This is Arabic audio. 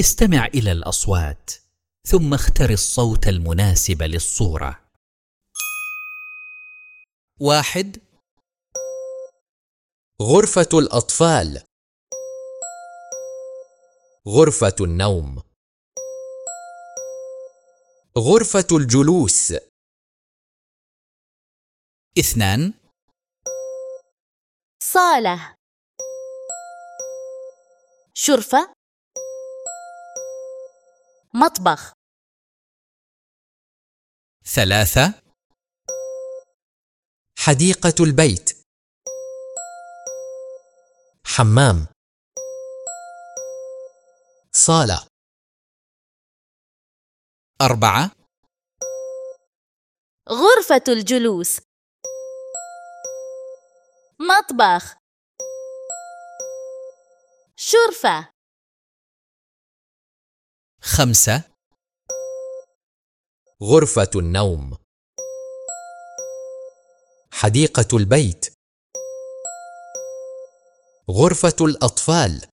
استمع إلى الأصوات ثم اختر الصوت المناسب للصورة. واحد. غرفة الأطفال. غرفة النوم. غرفة الجلوس. اثنان. صالة. شرفة. مطبخ. ثلاثة. حديقة البيت. حمام. صالة. أربعة. غرفة الجلوس. مطبخ. شرفة. خمسة. غرفة النوم. حديقة البيت. غرفة الأطفال.